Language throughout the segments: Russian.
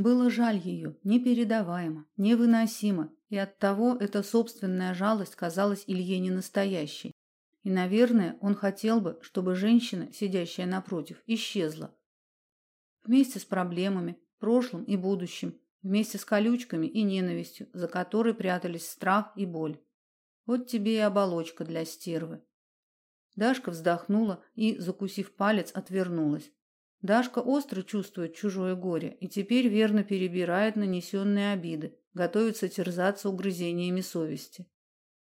Было жаль ее, непередаваемо, невыносимо, и оттого эта собственная жалость казалась Илье ненастоящей. И, наверное, он хотел бы, чтобы женщина, сидящая напротив, исчезла. Вместе с проблемами, прошлым и будущим, вместе с колючками и ненавистью, за которой прятались страх и боль. Вот тебе и оболочка для стервы. Дашка вздохнула и, закусив палец, отвернулась. Дашка остро чувствует чужое горе и теперь верно перебирает нанесенные обиды, готовится терзаться угрызениями совести.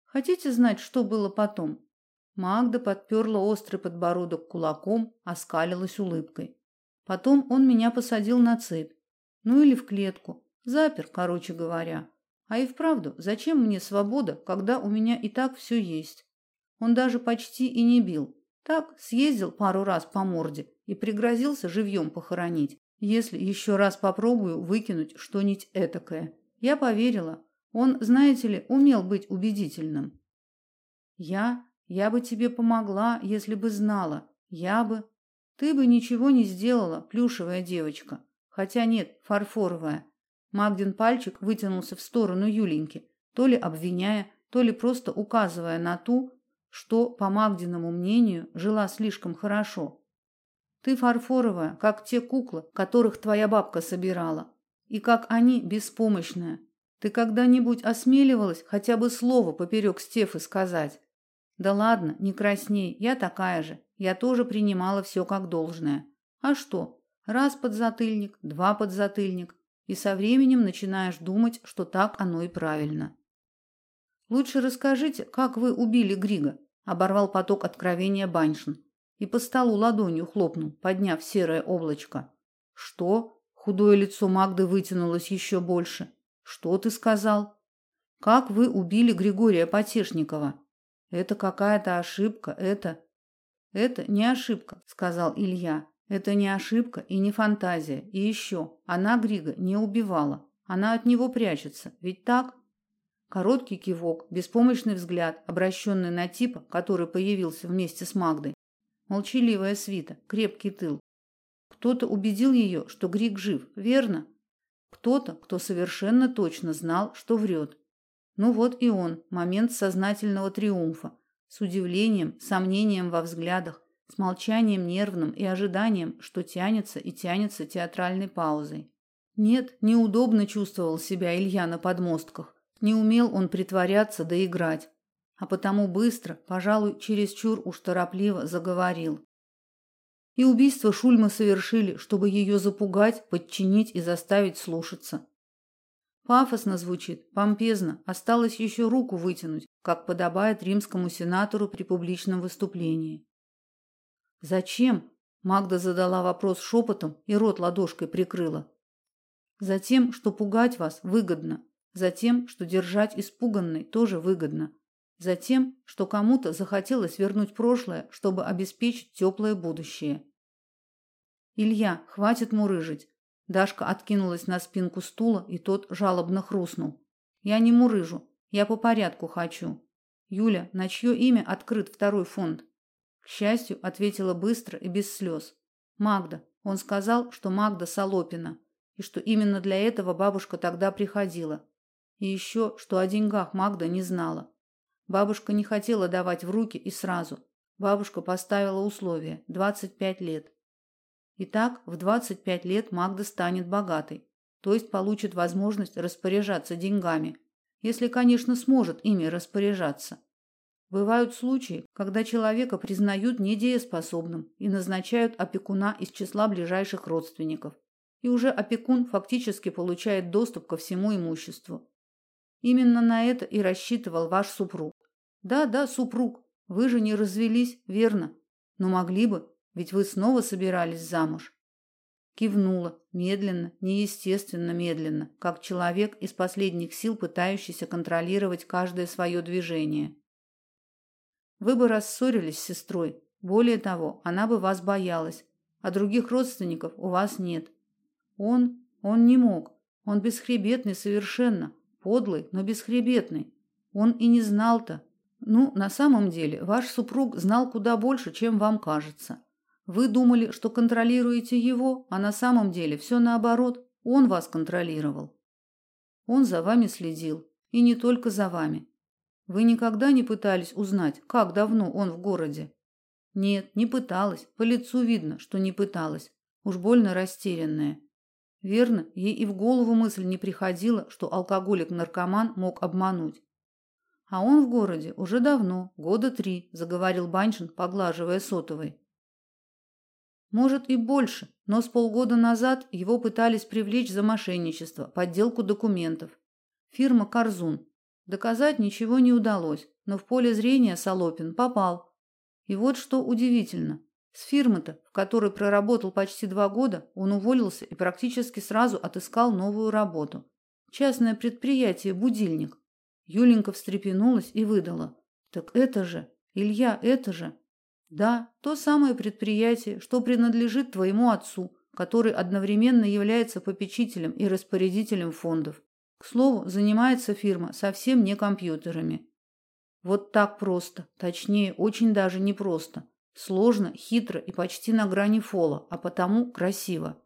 Хотите знать, что было потом? Магда подперла острый подбородок кулаком, оскалилась улыбкой. Потом он меня посадил на цепь. Ну или в клетку. Запер, короче говоря. А и вправду, зачем мне свобода, когда у меня и так все есть? Он даже почти и не бил. Так, съездил пару раз по морде и пригрозился живьем похоронить, если еще раз попробую выкинуть что-нибудь этакое. Я поверила. Он, знаете ли, умел быть убедительным. Я, я бы тебе помогла, если бы знала. Я бы ты бы ничего не сделала, плюшевая девочка. Хотя нет, фарфоровая. Магдин пальчик вытянулся в сторону Юленьки, то ли обвиняя, то ли просто указывая на ту, что, по Магдиному мнению, жила слишком хорошо. Ты фарфоровая, как те куклы, которых твоя бабка собирала, и как они беспомощная. Ты когда-нибудь осмеливалась хотя бы слово поперек Стефы сказать? Да ладно, не красней, я такая же. Я тоже принимала все как должное. А что? Раз подзатыльник, два подзатыльник, и со временем начинаешь думать, что так оно и правильно. Лучше расскажите, как вы убили Грига, оборвал поток откровения Баншин и по столу ладонью хлопнул, подняв серое облачко. Что? Худое лицо Магды вытянулось еще больше. Что ты сказал? Как вы убили Григория Потешникова? Это какая-то ошибка, это это не ошибка, сказал Илья. Это не ошибка и не фантазия. И еще, она Грига не убивала. Она от него прячется. Ведь так? Короткий кивок, беспомощный взгляд, обращенный на типа, который появился вместе с Магдой. Молчаливая свита, крепкий тыл. Кто-то убедил ее, что Григ жив, верно? Кто-то, кто совершенно точно знал, что врет. Ну вот и он, момент сознательного триумфа, с удивлением, сомнением во взглядах, с молчанием нервным и ожиданием, что тянется и тянется театральной паузой. Нет, неудобно чувствовал себя Илья на подмостках. Не умел он притворяться да играть, а потому быстро, пожалуй, чересчур уж торопливо заговорил. И убийство Шульмы совершили, чтобы ее запугать, подчинить и заставить слушаться. Пафосно звучит, помпезно, осталось еще руку вытянуть, как подобает римскому сенатору при публичном выступлении. Зачем? Магда задала вопрос шепотом и рот ладошкой прикрыла. Затем, что пугать вас выгодно, затем, что держать испуганной тоже выгодно, затем, что кому-то захотелось вернуть прошлое, чтобы обеспечить теплое будущее. Илья, хватит мурыжить. Дашка откинулась на спинку стула, и тот жалобно хрустнул. Я не мурыжу, я по порядку хочу. Юля, на чье имя открыт второй фонд? К счастью, ответила быстро и без слез. Магда. Он сказал, что Магда Солопина, и что именно для этого бабушка тогда приходила. И еще, что о деньгах Магда не знала. Бабушка не хотела давать в руки и сразу. Бабушка поставила условие – 25 лет. Итак, в 25 лет Магда станет богатой, то есть получит возможность распоряжаться деньгами, если, конечно, сможет ими распоряжаться. Бывают случаи, когда человека признают недееспособным и назначают опекуна из числа ближайших родственников. И уже опекун фактически получает доступ ко всему имуществу. Именно на это и рассчитывал ваш супруг. Да, да, супруг. Вы же не развелись, верно? Но могли бы, ведь вы снова собирались замуж. Кивнула, медленно, неестественно медленно, как человек из последних сил, пытающийся контролировать каждое свое движение. Вы бы рассорились с сестрой. Более того, она бы вас боялась, а других родственников у вас нет. Он, он не мог. Он бесхребетный совершенно, подлый, но бесхребетный. Он и не знал-то. Ну, на самом деле, ваш супруг знал куда больше, чем вам кажется. Вы думали, что контролируете его, а на самом деле все наоборот. Он вас контролировал. Он за вами следил, и не только за вами. Вы никогда не пытались узнать, как давно он в городе? Нет, не пыталась. По лицу видно, что не пыталась. Уж больно растерянная. Верно, ей и в голову мысль не приходила, что алкоголик-наркоман мог обмануть. А он в городе уже давно, года три, заговорил Баншин, поглаживая сотовый. Может и больше, но с полгода назад его пытались привлечь за мошенничество, подделку документов. Фирма Корзун. Доказать ничего не удалось, но в поле зрения Солопин попал. И вот что удивительно. С фирмы-то, в которой проработал почти два года, он уволился и практически сразу отыскал новую работу. Частное предприятие «Будильник». Юленька встрепенулась и выдала. «Так это же, Илья, это же...» «Да, то самое предприятие, что принадлежит твоему отцу, который одновременно является попечителем и распорядителем фондов. К слову, занимается фирма совсем не компьютерами. Вот так просто, точнее, очень даже непросто. Сложно, хитро и почти на грани фола, а потому красиво.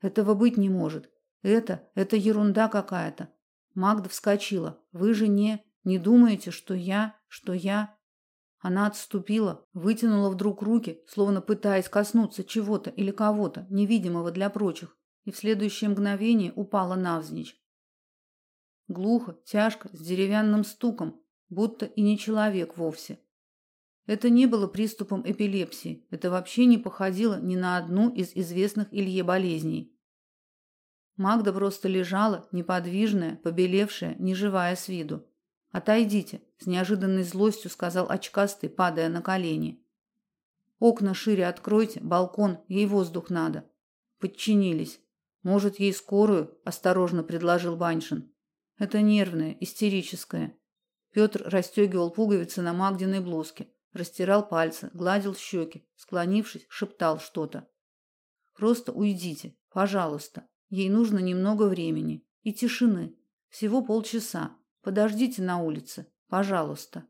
Этого быть не может. Это, это ерунда какая-то. Магда вскочила. Вы же не, не думаете, что я, что я... Она отступила, вытянула вдруг руки, словно пытаясь коснуться чего-то или кого-то, невидимого для прочих, и в следующее мгновение упала навзничь. Глухо, тяжко, с деревянным стуком, будто и не человек вовсе. Это не было приступом эпилепсии, это вообще не походило ни на одну из известных Илье болезней. Магда просто лежала, неподвижная, побелевшая, неживая с виду. Отойдите, с неожиданной злостью сказал очкастый, падая на колени. Окна шире откройте, балкон, ей воздух надо. Подчинились. Может, ей скорую, осторожно предложил Баншин. Это нервное, истерическое. Петр расстегивал пуговицы на Магдиной блузке, растирал пальцы, гладил щеки, склонившись, шептал что-то. Просто уйдите, пожалуйста. Ей нужно немного времени и тишины. Всего полчаса. Подождите на улице, пожалуйста.